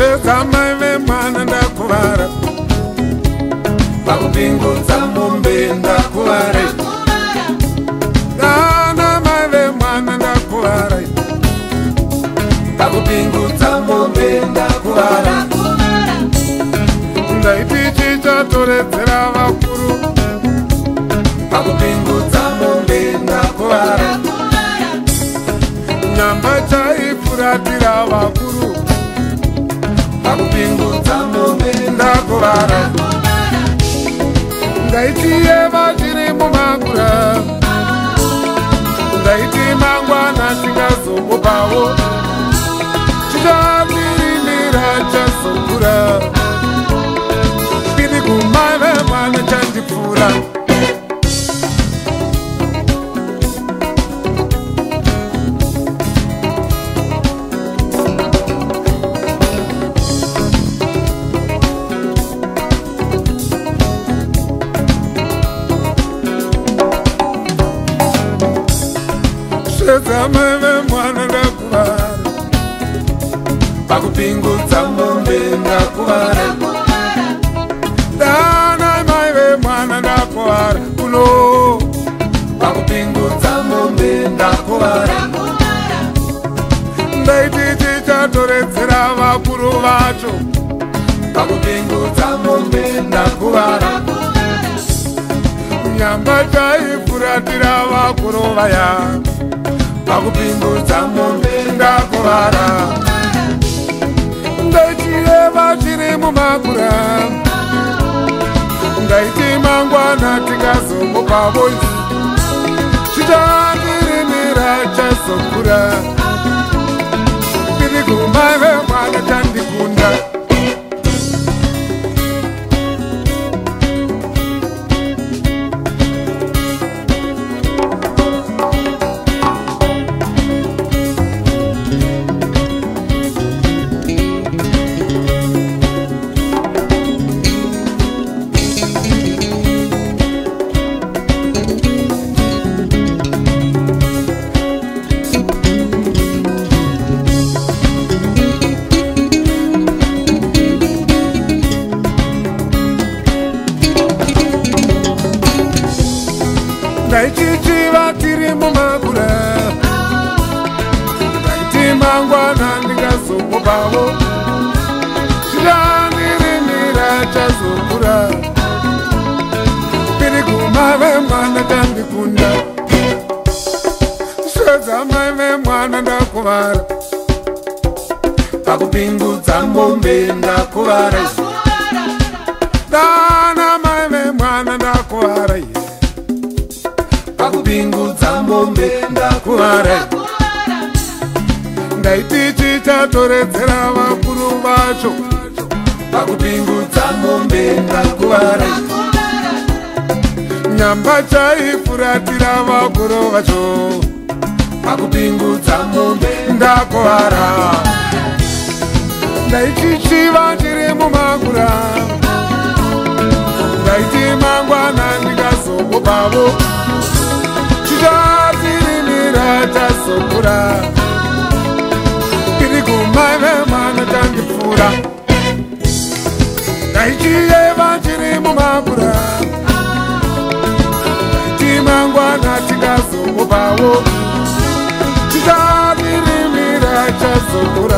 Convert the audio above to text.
tsveka mai vemwana ndakuvara pakupingudza mombe ndakuvara dana mai vemwana ndakuvara pakupingudza mombe ndakuvara ndaiti chichatoredzera vakuru pakupingudza mombe ndakuvara nyamba chaifuratira vakuru ndakuvara ngaitiye vatiri mumakura ngaiti mangwana tingazomupawo titai pfesesa meve mwana ndakuvara pakupingudza mombe ndakuvara ndana mai vemwana ndakuvara kuno pakupingudza mombe ndakuvara ndaiti tichatoredzera vakuru vacho pakupingudza mombe ndakuvara nyamba taifuratira vakuru vayako pakupingudza mombe ndakuvara ndachireva zviri mumakura ndaiti mangwana tingazomupa voisi zvichatirimira chazokura so taichichiva tiri mumagura taiti mangwana ndingazokopavo zvidanirimira chazokura piriguma vemwana tandikunda svedzamai vemwana ndakuvara pakupingudza ngombe ndakuvara mombe ndakuvara ndaititi tatoredzera vakuru vacho pakupingudza mombe ndakuvara nyamba chaifuratira vakuru vacho pakupingudza mombe ndakuvara ndaitichiva chiri mumakura ndaiti mangwana ndingazokopavo tasokura kirikumave mwana tandipfuura taichiye vachiri mumabura timangwana tikazokubawo titaririmira tasokura